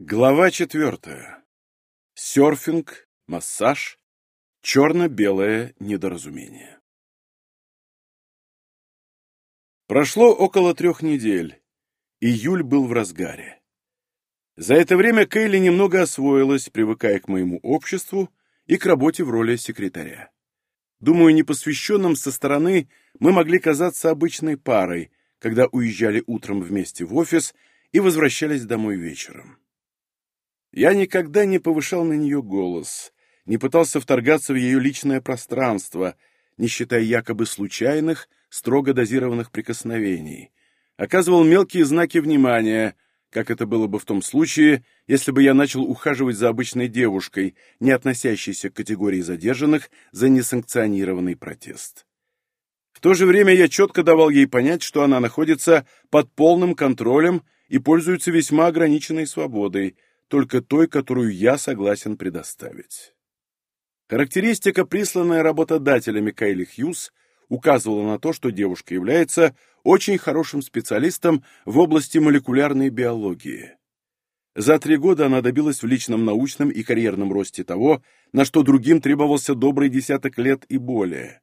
Глава четвертая. Серфинг, массаж, черно-белое недоразумение. Прошло около трех недель. Июль был в разгаре. За это время Кейли немного освоилась, привыкая к моему обществу и к работе в роли секретаря. Думаю, непосвященным со стороны мы могли казаться обычной парой, когда уезжали утром вместе в офис и возвращались домой вечером. Я никогда не повышал на нее голос, не пытался вторгаться в ее личное пространство, не считая якобы случайных, строго дозированных прикосновений. Оказывал мелкие знаки внимания, как это было бы в том случае, если бы я начал ухаживать за обычной девушкой, не относящейся к категории задержанных за несанкционированный протест. В то же время я четко давал ей понять, что она находится под полным контролем и пользуется весьма ограниченной свободой – только той, которую я согласен предоставить. Характеристика, присланная работодателями Кайли Хьюз, указывала на то, что девушка является очень хорошим специалистом в области молекулярной биологии. За три года она добилась в личном научном и карьерном росте того, на что другим требовался добрый десяток лет и более.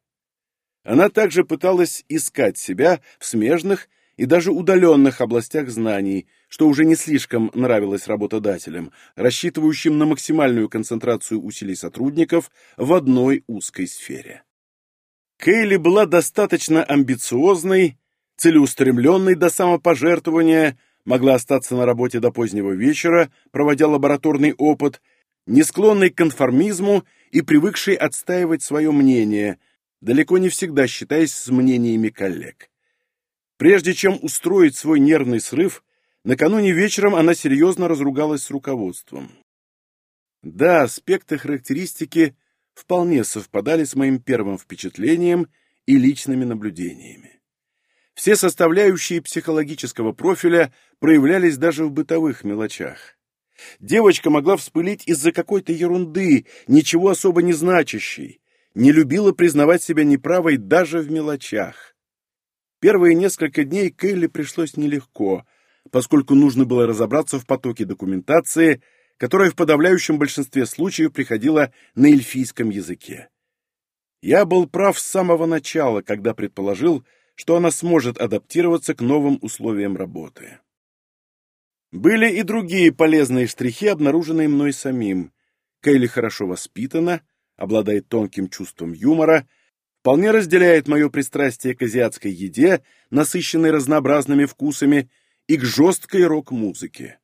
Она также пыталась искать себя в смежных и даже удаленных областях знаний, что уже не слишком нравилось работодателям, рассчитывающим на максимальную концентрацию усилий сотрудников в одной узкой сфере. Кейли была достаточно амбициозной, целеустремленной до самопожертвования, могла остаться на работе до позднего вечера, проводя лабораторный опыт, не склонной к конформизму и привыкшей отстаивать свое мнение, далеко не всегда считаясь с мнениями коллег. Прежде чем устроить свой нервный срыв, накануне вечером она серьезно разругалась с руководством. Да, аспекты характеристики вполне совпадали с моим первым впечатлением и личными наблюдениями. Все составляющие психологического профиля проявлялись даже в бытовых мелочах. Девочка могла вспылить из-за какой-то ерунды, ничего особо не значащей, не любила признавать себя неправой даже в мелочах. Первые несколько дней Келли пришлось нелегко, поскольку нужно было разобраться в потоке документации, которая в подавляющем большинстве случаев приходила на эльфийском языке. Я был прав с самого начала, когда предположил, что она сможет адаптироваться к новым условиям работы. Были и другие полезные штрихи, обнаруженные мной самим. Кейли хорошо воспитана, обладает тонким чувством юмора вполне разделяет мое пристрастие к азиатской еде, насыщенной разнообразными вкусами, и к жесткой рок-музыке.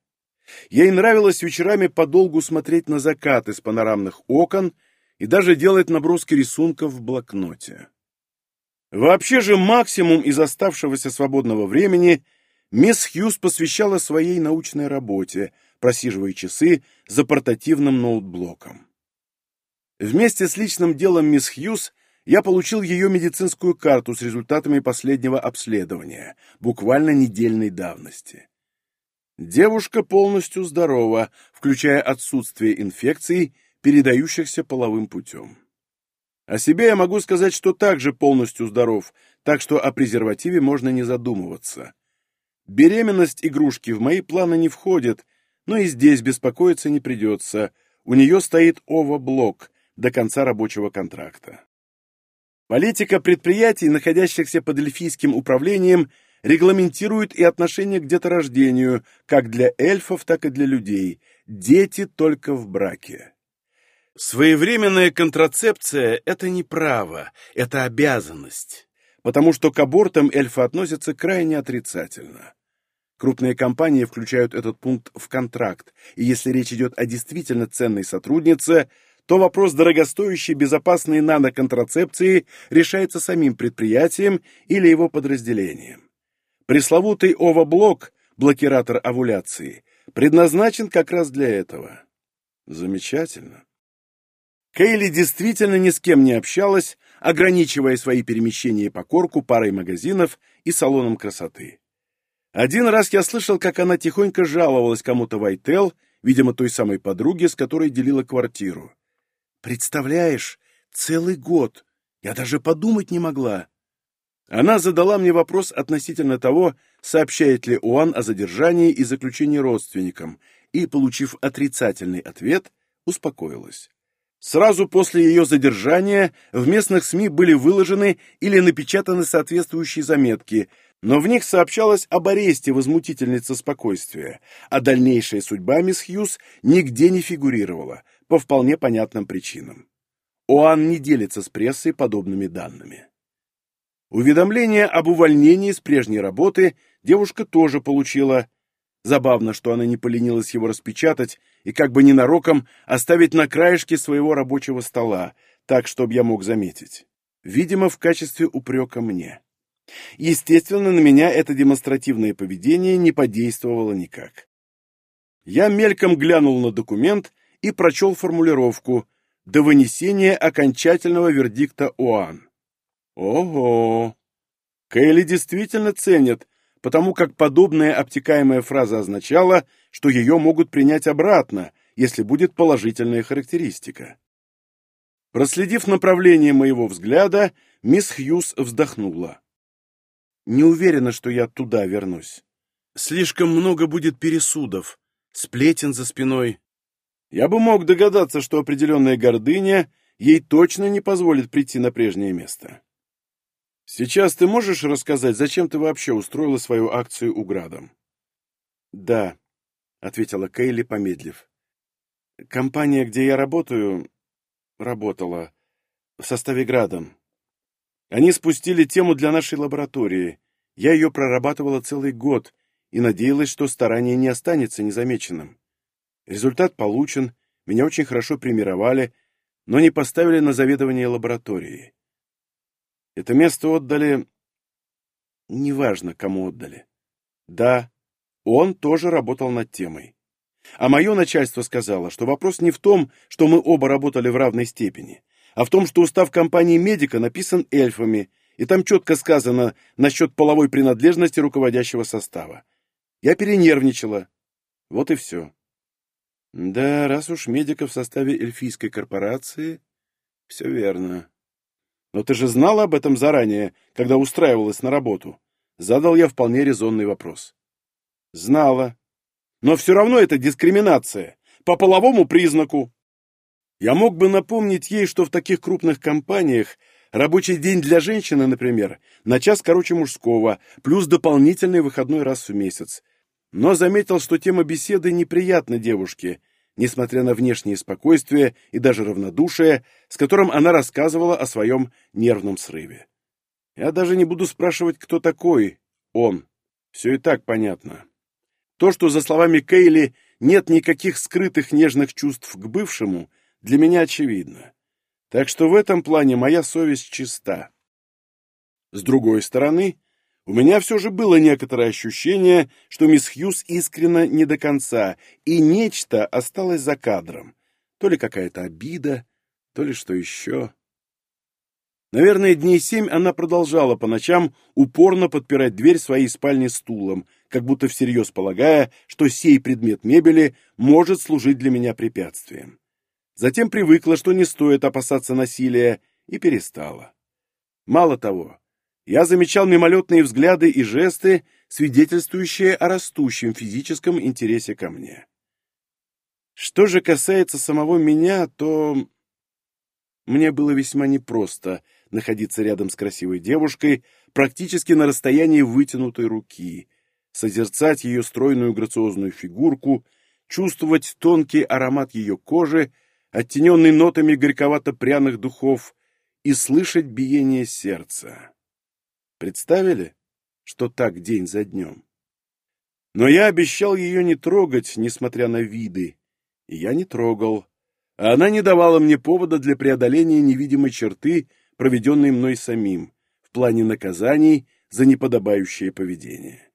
Ей нравилось вечерами подолгу смотреть на закат из панорамных окон и даже делать наброски рисунков в блокноте. Вообще же максимум из оставшегося свободного времени мисс Хьюз посвящала своей научной работе, просиживая часы за портативным ноутблоком. Вместе с личным делом мисс Хьюз я получил ее медицинскую карту с результатами последнего обследования, буквально недельной давности. Девушка полностью здорова, включая отсутствие инфекций, передающихся половым путем. О себе я могу сказать, что также полностью здоров, так что о презервативе можно не задумываться. Беременность игрушки в мои планы не входит, но и здесь беспокоиться не придется. У нее стоит ОВА-блок до конца рабочего контракта. Политика предприятий, находящихся под эльфийским управлением, регламентирует и отношение к деторождению, как для эльфов, так и для людей. Дети только в браке. Своевременная контрацепция – это не право, это обязанность, потому что к абортам эльфы относятся крайне отрицательно. Крупные компании включают этот пункт в контракт, и если речь идет о действительно ценной сотруднице – то вопрос дорогостоящей безопасной наноконтрацепции решается самим предприятием или его подразделением. Пресловутый ОВА-блок, блокиратор овуляции, предназначен как раз для этого. Замечательно. Кейли действительно ни с кем не общалась, ограничивая свои перемещения по корку парой магазинов и салоном красоты. Один раз я слышал, как она тихонько жаловалась кому-то в Айтел, видимо, той самой подруге, с которой делила квартиру. Представляешь, целый год. Я даже подумать не могла. Она задала мне вопрос относительно того, сообщает ли Уан о задержании и заключении родственникам, и, получив отрицательный ответ, успокоилась. Сразу после ее задержания в местных СМИ были выложены или напечатаны соответствующие заметки, но в них сообщалось об аресте возмутительницы спокойствия, а дальнейшая судьба мисс Хьюз нигде не фигурировала, по вполне понятным причинам. ОАН не делится с прессой подобными данными. Уведомление об увольнении с прежней работы девушка тоже получила, Забавно, что она не поленилась его распечатать и как бы ненароком оставить на краешке своего рабочего стола, так, чтобы я мог заметить. Видимо, в качестве упрека мне. Естественно, на меня это демонстративное поведение не подействовало никак. Я мельком глянул на документ и прочел формулировку «До вынесения окончательного вердикта ОАН». Ого! Кейли действительно ценят потому как подобная обтекаемая фраза означала, что ее могут принять обратно, если будет положительная характеристика. Проследив направление моего взгляда, мисс Хьюз вздохнула. «Не уверена, что я туда вернусь. Слишком много будет пересудов, сплетен за спиной. Я бы мог догадаться, что определенная гордыня ей точно не позволит прийти на прежнее место. Сейчас ты можешь рассказать, зачем ты вообще устроила свою акцию у Градом? Да, ответила Кейли, помедлив. Компания, где я работаю, работала в составе Градом. Они спустили тему для нашей лаборатории. Я ее прорабатывала целый год и надеялась, что старание не останется незамеченным. Результат получен, меня очень хорошо премировали, но не поставили на заведование лаборатории. Это место отдали... Неважно, кому отдали. Да, он тоже работал над темой. А мое начальство сказало, что вопрос не в том, что мы оба работали в равной степени, а в том, что устав компании «Медика» написан эльфами, и там четко сказано насчет половой принадлежности руководящего состава. Я перенервничала. Вот и все. Да, раз уж медика в составе эльфийской корпорации, все верно. «Но ты же знала об этом заранее, когда устраивалась на работу?» Задал я вполне резонный вопрос. «Знала. Но все равно это дискриминация. По половому признаку». Я мог бы напомнить ей, что в таких крупных компаниях рабочий день для женщины, например, на час короче мужского, плюс дополнительный выходной раз в месяц. Но заметил, что тема беседы неприятна девушке, несмотря на внешнее спокойствие и даже равнодушие, с которым она рассказывала о своем нервном срыве. Я даже не буду спрашивать, кто такой он. Все и так понятно. То, что, за словами Кейли, нет никаких скрытых нежных чувств к бывшему, для меня очевидно. Так что в этом плане моя совесть чиста. С другой стороны, у меня все же было некоторое ощущение, что мисс Хьюз искренна не до конца, и нечто осталось за кадром. То ли какая-то обида, то ли что еще. Наверное, дней семь она продолжала по ночам упорно подпирать дверь своей спальни стулом, как будто всерьез полагая, что сей предмет мебели может служить для меня препятствием. Затем привыкла, что не стоит опасаться насилия, и перестала. Мало того, я замечал мимолетные взгляды и жесты, свидетельствующие о растущем физическом интересе ко мне. Что же касается самого меня, то мне было весьма непросто находиться рядом с красивой девушкой, практически на расстоянии вытянутой руки, созерцать ее стройную грациозную фигурку, чувствовать тонкий аромат ее кожи, оттененный нотами горьковато-пряных духов, и слышать биение сердца. Представили, что так день за днем? Но я обещал ее не трогать, несмотря на виды, и я не трогал. А она не давала мне повода для преодоления невидимой черты, проведенной мной самим, в плане наказаний за неподобающее поведение.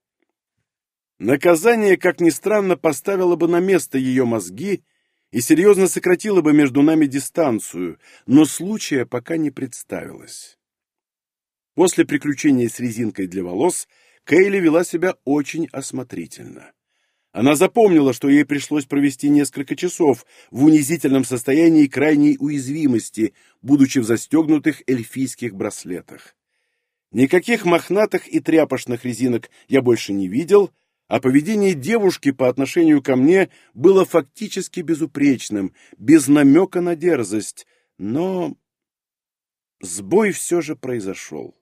Наказание, как ни странно, поставило бы на место ее мозги и серьезно сократило бы между нами дистанцию, но случая пока не представилось. После приключения с резинкой для волос Кейли вела себя очень осмотрительно. Она запомнила, что ей пришлось провести несколько часов в унизительном состоянии крайней уязвимости, будучи в застегнутых эльфийских браслетах. Никаких мохнатых и тряпошных резинок я больше не видел, а поведение девушки по отношению ко мне было фактически безупречным, без намека на дерзость, но сбой все же произошел.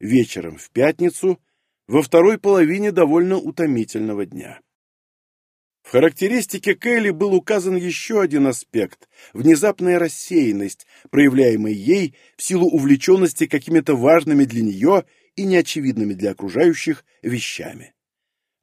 Вечером в пятницу, во второй половине довольно утомительного дня. В характеристике Келли был указан еще один аспект – внезапная рассеянность, проявляемая ей в силу увлеченности какими-то важными для нее и неочевидными для окружающих вещами.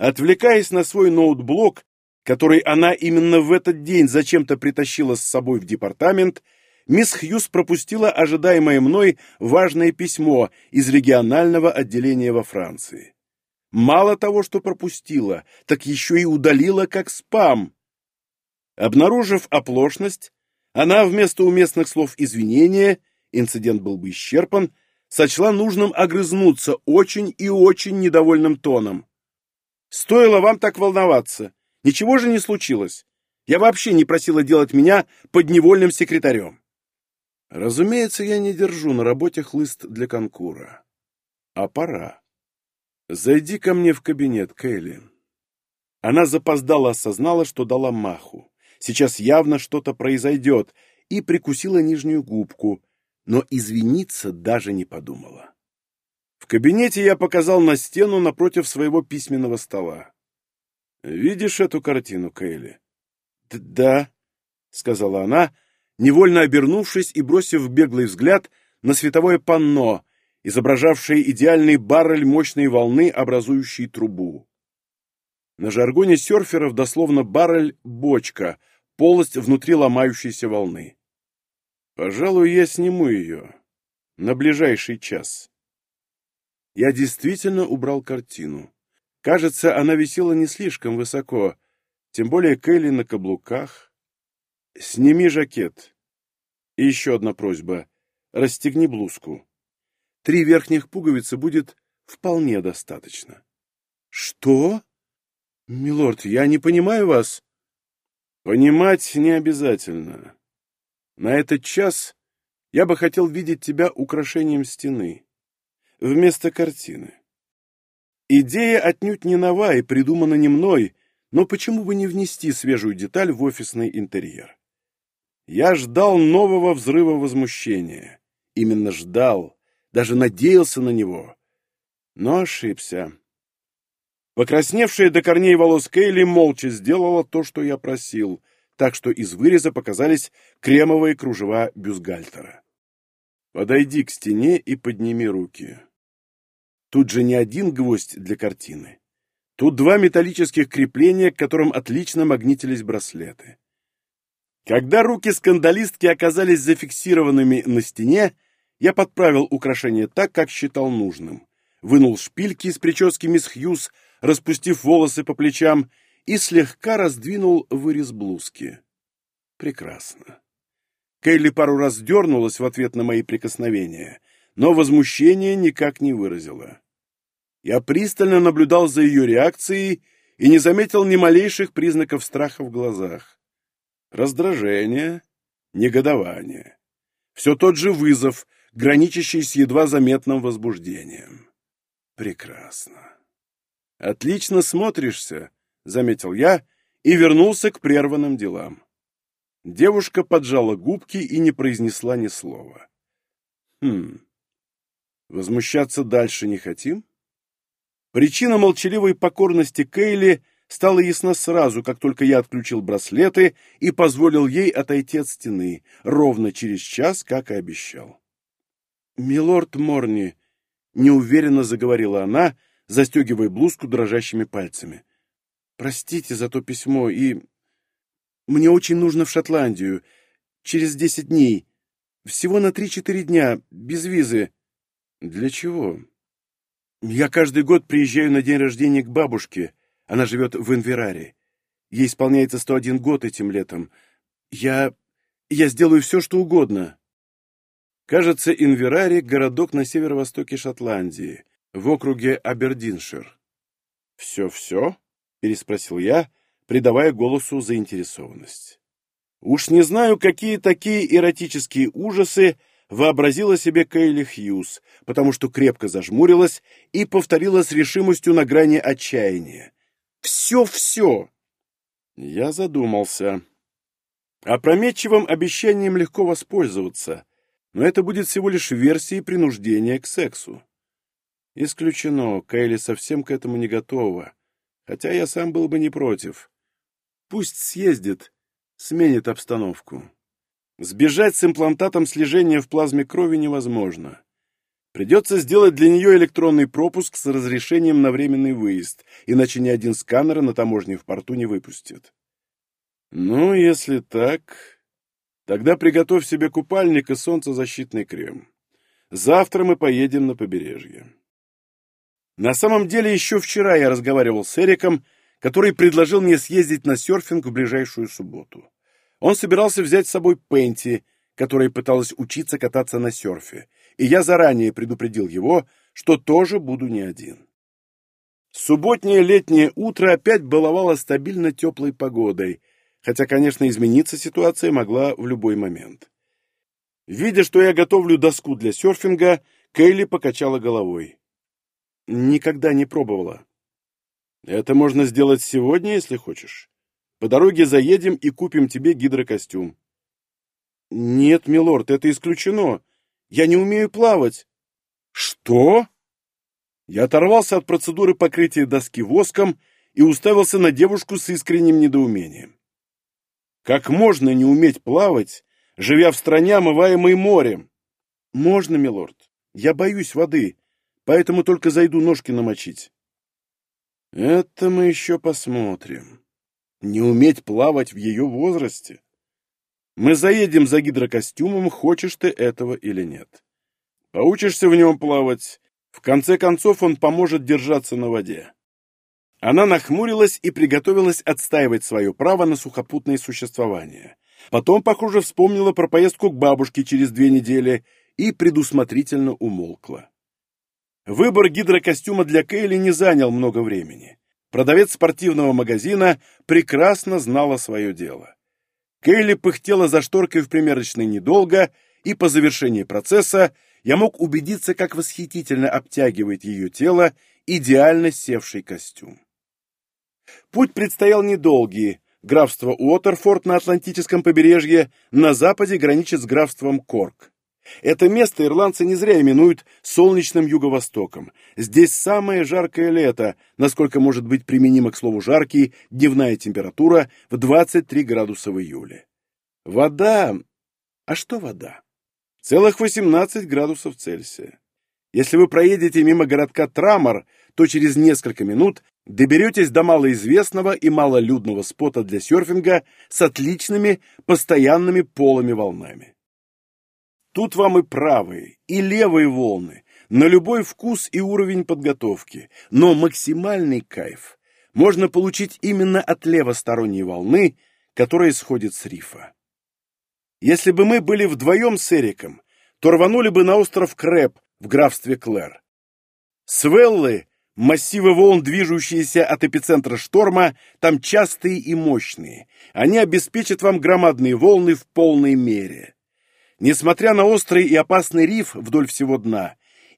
Отвлекаясь на свой ноутблок, который она именно в этот день зачем-то притащила с собой в департамент, мисс Хьюз пропустила ожидаемое мной важное письмо из регионального отделения во Франции. Мало того, что пропустила, так еще и удалила как спам. Обнаружив оплошность, она вместо уместных слов извинения, инцидент был бы исчерпан, сочла нужным огрызнуться очень и очень недовольным тоном. «Стоило вам так волноваться. Ничего же не случилось. Я вообще не просила делать меня подневольным секретарем». Разумеется, я не держу на работе хлыст для конкура. А пора. «Зайди ко мне в кабинет, Кейли». Она запоздала осознала, что дала маху. Сейчас явно что-то произойдет, и прикусила нижнюю губку, но извиниться даже не подумала. Кабинете я показал на стену напротив своего письменного стола. «Видишь эту картину, Кейли?» «Да», — сказала она, невольно обернувшись и бросив беглый взгляд на световое панно, изображавшие идеальный баррель мощной волны, образующей трубу. На жаргоне серферов дословно баррель — бочка, полость внутри ломающейся волны. Пожалуй, я сниму ее на ближайший час. Я действительно убрал картину. Кажется, она висела не слишком высоко, тем более Келли на каблуках. Сними жакет. И еще одна просьба. Расстегни блузку. Три верхних пуговицы будет вполне достаточно. Что? Милорд, я не понимаю вас. Понимать не обязательно. На этот час я бы хотел видеть тебя украшением стены, вместо картины. Идея отнюдь не нова и придумана не мной, но почему бы не внести свежую деталь в офисный интерьер? Я ждал нового взрыва возмущения. Именно ждал даже надеялся на него, но ошибся. Покрасневшая до корней волос Кейли молча сделала то, что я просил, так что из выреза показались кремовые кружева бюстгальтера. Подойди к стене и подними руки. Тут же не один гвоздь для картины. Тут два металлических крепления, к которым отлично магнитились браслеты. Когда руки скандалистки оказались зафиксированными на стене, я подправил украшение так, как считал нужным. Вынул шпильки из прически мисс Хьюз, распустив волосы по плечам, и слегка раздвинул вырез блузки. Прекрасно. Кейли пару раз дернулась в ответ на мои прикосновения, но возмущение никак не выразила. Я пристально наблюдал за ее реакцией и не заметил ни малейших признаков страха в глазах. Раздражение, негодование. Все тот же вызов, граничащий с едва заметным возбуждением. Прекрасно. Отлично смотришься, заметил я и вернулся к прерванным делам. Девушка поджала губки и не произнесла ни слова. Хм. Возмущаться дальше не хотим? Причина молчаливой покорности Кейли стала ясна сразу, как только я отключил браслеты и позволил ей отойти от стены, ровно через час, как и обещал. «Милорд Морни», — неуверенно заговорила она, застегивая блузку дрожащими пальцами. «Простите за то письмо, и... Мне очень нужно в Шотландию. Через десять дней. Всего на три-четыре дня, без визы». «Для чего?» «Я каждый год приезжаю на день рождения к бабушке. Она живет в Инвераре. Ей исполняется сто один год этим летом. Я... я сделаю все, что угодно». Кажется, Инверари — городок на северо-востоке Шотландии, в округе Абердиншир. «Все-все?» — переспросил я, придавая голосу заинтересованность. Уж не знаю, какие такие эротические ужасы вообразила себе Кейли Хьюз, потому что крепко зажмурилась и повторила с решимостью на грани отчаяния. «Все-все!» Я задумался. Опрометчивым обещанием легко воспользоваться, но это будет всего лишь версией принуждения к сексу. Исключено, Кейли совсем к этому не готова, хотя я сам был бы не против. Пусть съездит, сменит обстановку. Сбежать с имплантатом слежения в плазме крови невозможно. Придется сделать для нее электронный пропуск с разрешением на временный выезд, иначе ни один сканер на таможне в порту не выпустит. Ну, если так, тогда приготовь себе купальник и солнцезащитный крем. Завтра мы поедем на побережье. На самом деле, еще вчера я разговаривал с Эриком, который предложил мне съездить на серфинг в ближайшую субботу. Он собирался взять с собой Пенти, которая пыталась учиться кататься на серфе, и я заранее предупредил его, что тоже буду не один. Субботнее летнее утро опять баловало стабильно теплой погодой, хотя, конечно, измениться ситуация могла в любой момент. Видя, что я готовлю доску для серфинга, Кейли покачала головой. Никогда не пробовала. Это можно сделать сегодня, если хочешь. По дороге заедем и купим тебе гидрокостюм. Нет, милорд, это исключено. Я не умею плавать. Что? Я оторвался от процедуры покрытия доски воском и уставился на девушку с искренним недоумением. Как можно не уметь плавать, живя в стране, омываемой морем? Можно, милорд. Я боюсь воды поэтому только зайду ножки намочить. Это мы еще посмотрим. Не уметь плавать в ее возрасте? Мы заедем за гидрокостюмом, хочешь ты этого или нет. Поучишься в нем плавать, в конце концов он поможет держаться на воде. Она нахмурилась и приготовилась отстаивать свое право на сухопутное существование. Потом, похоже, вспомнила про поездку к бабушке через две недели и предусмотрительно умолкла. Выбор гидрокостюма для Кейли не занял много времени. Продавец спортивного магазина прекрасно знала свое дело. Кейли пыхтела за шторкой в примерочной недолго, и по завершении процесса я мог убедиться, как восхитительно обтягивает ее тело идеально севший костюм. Путь предстоял недолгий. Графство Уотерфорд на Атлантическом побережье на западе граничит с графством Корк. Это место ирландцы не зря именуют солнечным юго-востоком. Здесь самое жаркое лето, насколько может быть применимо к слову «жаркий», дневная температура в 23 градуса в июле. Вода... А что вода? Целых 18 градусов Цельсия. Если вы проедете мимо городка Трамор, то через несколько минут доберетесь до малоизвестного и малолюдного спота для серфинга с отличными постоянными полыми волнами. Тут вам и правые, и левые волны, на любой вкус и уровень подготовки, но максимальный кайф можно получить именно от левосторонней волны, которая сходит с рифа. Если бы мы были вдвоем с Эриком, то рванули бы на остров Крэп в графстве Клэр. Свеллы, массивы волн, движущиеся от эпицентра шторма, там частые и мощные. Они обеспечат вам громадные волны в полной мере. Несмотря на острый и опасный риф вдоль всего дна,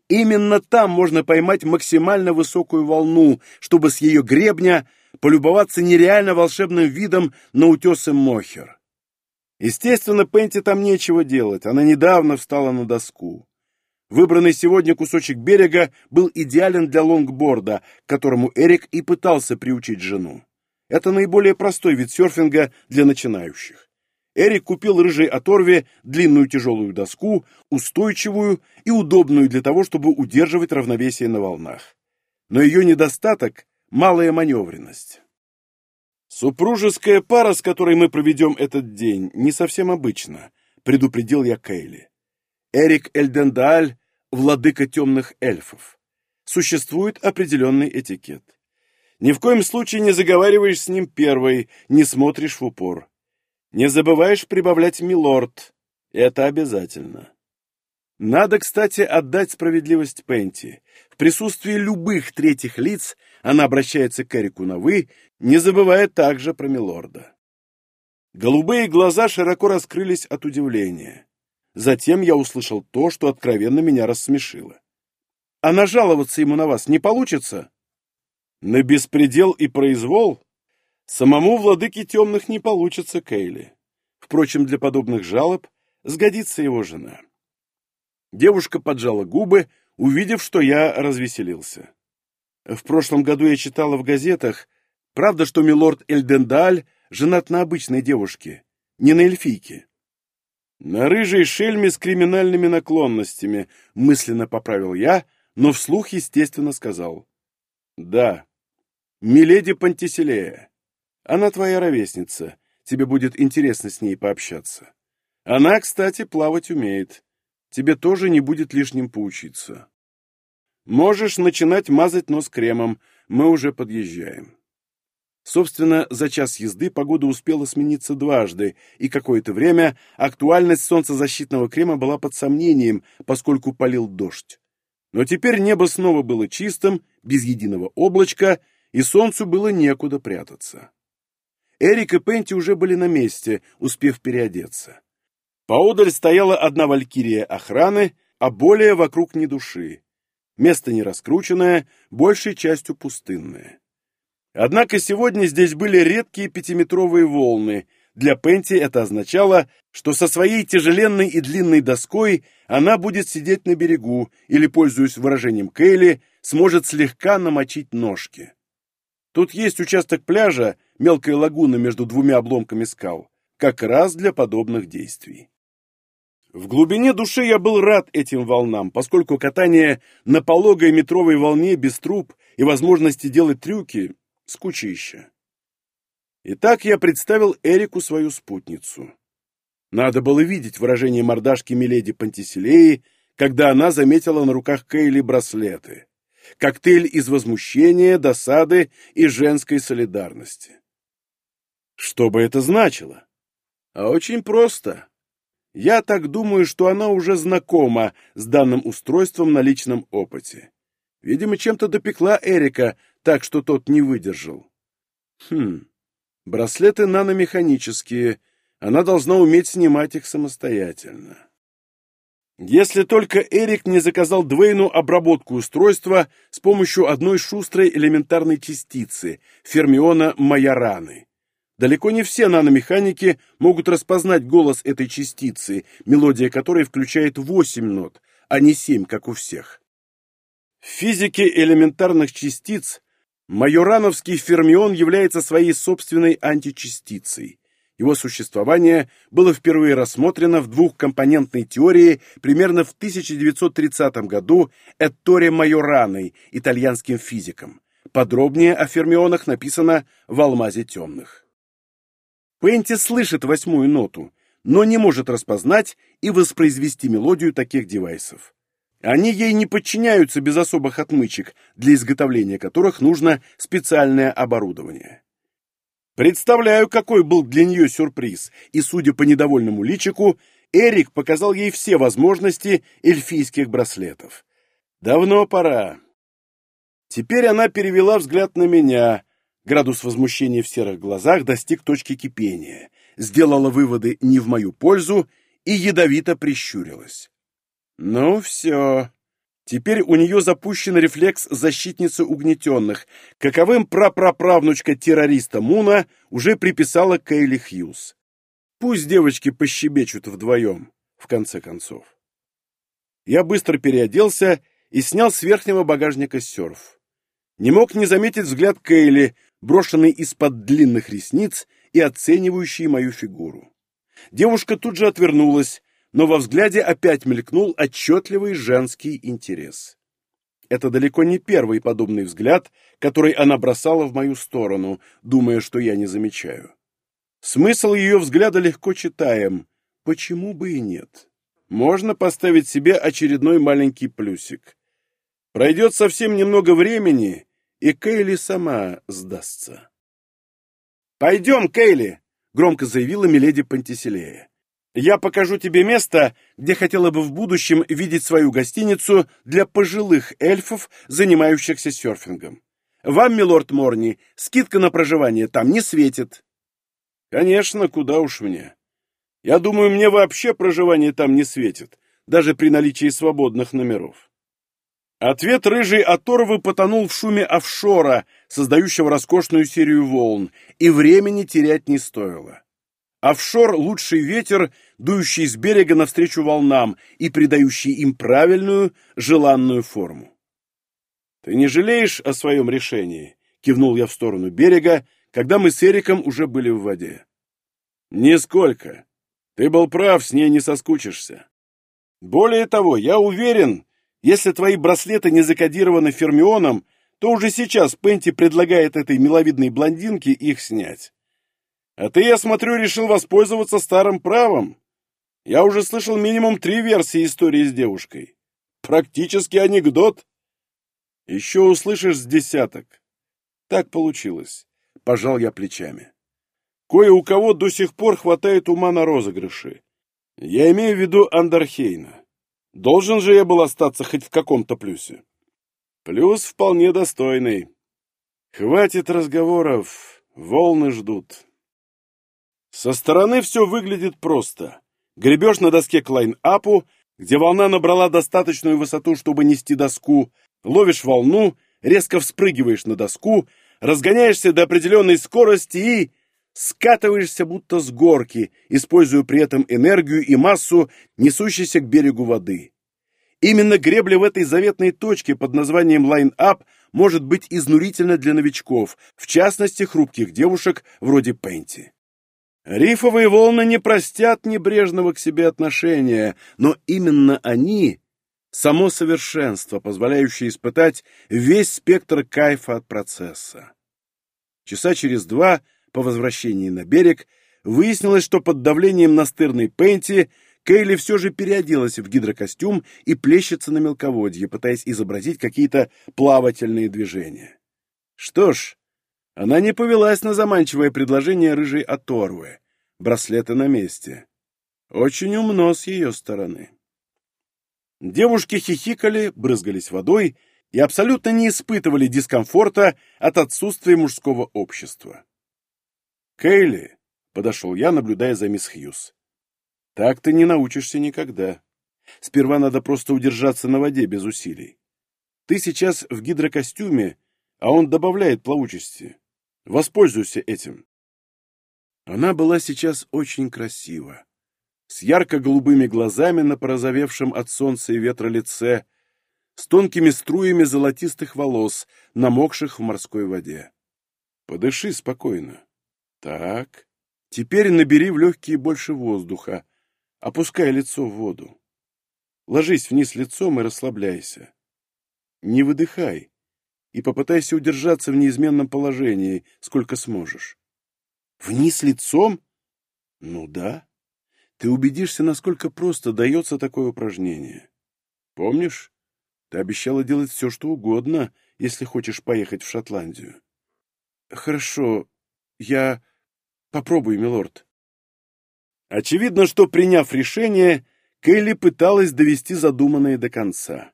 именно там можно поймать максимально высокую волну, чтобы с ее гребня полюбоваться нереально волшебным видом на утесы Мохер. Естественно, Пенти там нечего делать, она недавно встала на доску. Выбранный сегодня кусочек берега был идеален для лонгборда, к которому Эрик и пытался приучить жену. Это наиболее простой вид серфинга для начинающих. Эрик купил рыжей оторве длинную тяжелую доску, устойчивую и удобную для того, чтобы удерживать равновесие на волнах. Но ее недостаток – малая маневренность. «Супружеская пара, с которой мы проведем этот день, не совсем обычна», – предупредил я Кейли. Эрик Эльдендаль – владыка темных эльфов. Существует определенный этикет. Ни в коем случае не заговариваешь с ним первой, не смотришь в упор. Не забываешь прибавлять «милорд». Это обязательно. Надо, кстати, отдать справедливость Пенти. В присутствии любых третьих лиц она обращается к Эрику на «вы», не забывая также про милорда. Голубые глаза широко раскрылись от удивления. Затем я услышал то, что откровенно меня рассмешило. «А нажаловаться ему на вас не получится?» «На беспредел и произвол?» Самому владыке темных не получится, Кейли. Впрочем, для подобных жалоб сгодится его жена. Девушка поджала губы, увидев, что я развеселился. В прошлом году я читала в газетах, правда, что милорд Эльдендаль женат на обычной девушке, не на эльфийке. На рыжей шельме с криминальными наклонностями, мысленно поправил я, но вслух, естественно, сказал. Да, миледи Пантиселея. Она твоя ровесница, тебе будет интересно с ней пообщаться. Она, кстати, плавать умеет. Тебе тоже не будет лишним поучиться. Можешь начинать мазать нос кремом, мы уже подъезжаем. Собственно, за час езды погода успела смениться дважды, и какое-то время актуальность солнцезащитного крема была под сомнением, поскольку полил дождь. Но теперь небо снова было чистым, без единого облачка, и солнцу было некуда прятаться. Эрик и Пенти уже были на месте, успев переодеться. Поодаль стояла одна валькирия охраны, а более вокруг ни души. Место не раскрученное, большей частью пустынное. Однако сегодня здесь были редкие пятиметровые волны. Для Пенти это означало, что со своей тяжеленной и длинной доской она будет сидеть на берегу или, пользуясь выражением Кейли, сможет слегка намочить ножки. Тут есть участок пляжа, мелкая лагуна между двумя обломками скал, как раз для подобных действий. В глубине души я был рад этим волнам, поскольку катание на пологой метровой волне без труб и возможности делать трюки — скучище. Итак, я представил Эрику свою спутницу. Надо было видеть выражение мордашки Миледи Пантиселеи, когда она заметила на руках Кейли браслеты. Коктейль из возмущения, досады и женской солидарности. Что бы это значило? А очень просто. Я так думаю, что она уже знакома с данным устройством на личном опыте. Видимо, чем-то допекла Эрика, так что тот не выдержал. Хм, браслеты наномеханические, она должна уметь снимать их самостоятельно. Если только Эрик не заказал Двейну обработку устройства с помощью одной шустрой элементарной частицы, фермиона Майораны. Далеко не все наномеханики могут распознать голос этой частицы, мелодия которой включает 8 нот, а не 7, как у всех. В физике элементарных частиц майорановский фермион является своей собственной античастицей. Его существование было впервые рассмотрено в двухкомпонентной теории примерно в 1930 году Этторе Майораной, итальянским физиком. Подробнее о фермионах написано в «Алмазе темных». Пенти слышит восьмую ноту, но не может распознать и воспроизвести мелодию таких девайсов. Они ей не подчиняются без особых отмычек, для изготовления которых нужно специальное оборудование. Представляю, какой был для нее сюрприз, и, судя по недовольному личику, Эрик показал ей все возможности эльфийских браслетов. Давно пора. Теперь она перевела взгляд на меня, Градус возмущения в серых глазах достиг точки кипения, сделала выводы не в мою пользу и ядовито прищурилась. Ну все. Теперь у нее запущен рефлекс защитницы угнетенных, каковым прапраправнучка террориста Муна уже приписала Кейли Хьюз. Пусть девочки пощебечут вдвоем, в конце концов. Я быстро переоделся и снял с верхнего багажника серф. Не мог не заметить взгляд Кейли, брошенный из-под длинных ресниц и оценивающий мою фигуру. Девушка тут же отвернулась, но во взгляде опять мелькнул отчетливый женский интерес. Это далеко не первый подобный взгляд, который она бросала в мою сторону, думая, что я не замечаю. Смысл ее взгляда легко читаем. Почему бы и нет? Можно поставить себе очередной маленький плюсик. Пройдет совсем немного времени, и Кейли сама сдастся. «Пойдем, Кейли!» — громко заявила Миледи Пантиселея. «Я покажу тебе место, где хотела бы в будущем видеть свою гостиницу для пожилых эльфов, занимающихся серфингом. Вам, милорд Морни, скидка на проживание там не светит». «Конечно, куда уж мне. Я думаю, мне вообще проживание там не светит, даже при наличии свободных номеров. Ответ рыжей оторвы потонул в шуме офшора, создающего роскошную серию волн, и времени терять не стоило. Офшор — лучший ветер, дующий с берега навстречу волнам и придающий им правильную, желанную форму. «Ты не жалеешь о своем решении?» — кивнул я в сторону берега, когда мы с Эриком уже были в воде. «Нисколько. Ты был прав, с ней не соскучишься. Более того, я уверен, если твои браслеты не закодированы фермионом, то уже сейчас Пенти предлагает этой миловидной блондинке их снять. А ты, я смотрю, решил воспользоваться старым правом. Я уже слышал минимум три версии истории с девушкой. Практически анекдот. Еще услышишь с десяток. Так получилось. Пожал я плечами. Кое у кого до сих пор хватает ума на розыгрыши. Я имею в виду Андерхейна. Должен же я был остаться хоть в каком-то плюсе. Плюс вполне достойный. Хватит разговоров, волны ждут. Со стороны все выглядит просто. Гребешь на доске к лайн-апу, где волна набрала достаточную высоту, чтобы нести доску, ловишь волну, резко вспрыгиваешь на доску, разгоняешься до определенной скорости и скатываешься будто с горки, используя при этом энергию и массу, несущейся к берегу воды. Именно гребля в этой заветной точке под названием лайн-ап может быть изнурительна для новичков, в частности, хрупких девушек вроде Пенти. Рифовые волны не простят небрежного к себе отношения, но именно они — само совершенство, позволяющее испытать весь спектр кайфа от процесса. Часа через два — по возвращении на берег выяснилось, что под давлением настырной Пенти Кейли все же переоделась в гидрокостюм и плещется на мелководье, пытаясь изобразить какие-то плавательные движения. Что ж, она не повелась на заманчивое предложение рыжей оторвы. Браслеты на месте. Очень умно с ее стороны. Девушки хихикали, брызгались водой и абсолютно не испытывали дискомфорта от отсутствия мужского общества. «Кейли!» — подошел я, наблюдая за мисс Хьюз. «Так ты не научишься никогда. Сперва надо просто удержаться на воде без усилий. Ты сейчас в гидрокостюме, а он добавляет плавучести. Воспользуйся этим». Она была сейчас очень красива. С ярко-голубыми глазами на порозовевшем от солнца и ветра лице, с тонкими струями золотистых волос, намокших в морской воде. Подыши спокойно. Так, теперь набери в легкие больше воздуха, опускай лицо в воду. Ложись вниз лицом и расслабляйся. Не выдыхай и попытайся удержаться в неизменном положении, сколько сможешь. Вниз лицом? Ну да. Ты убедишься, насколько просто дается такое упражнение. Помнишь, ты обещала делать все, что угодно, если хочешь поехать в Шотландию. Хорошо, я... Попробуй, милорд. Очевидно, что, приняв решение, Келли пыталась довести задуманное до конца.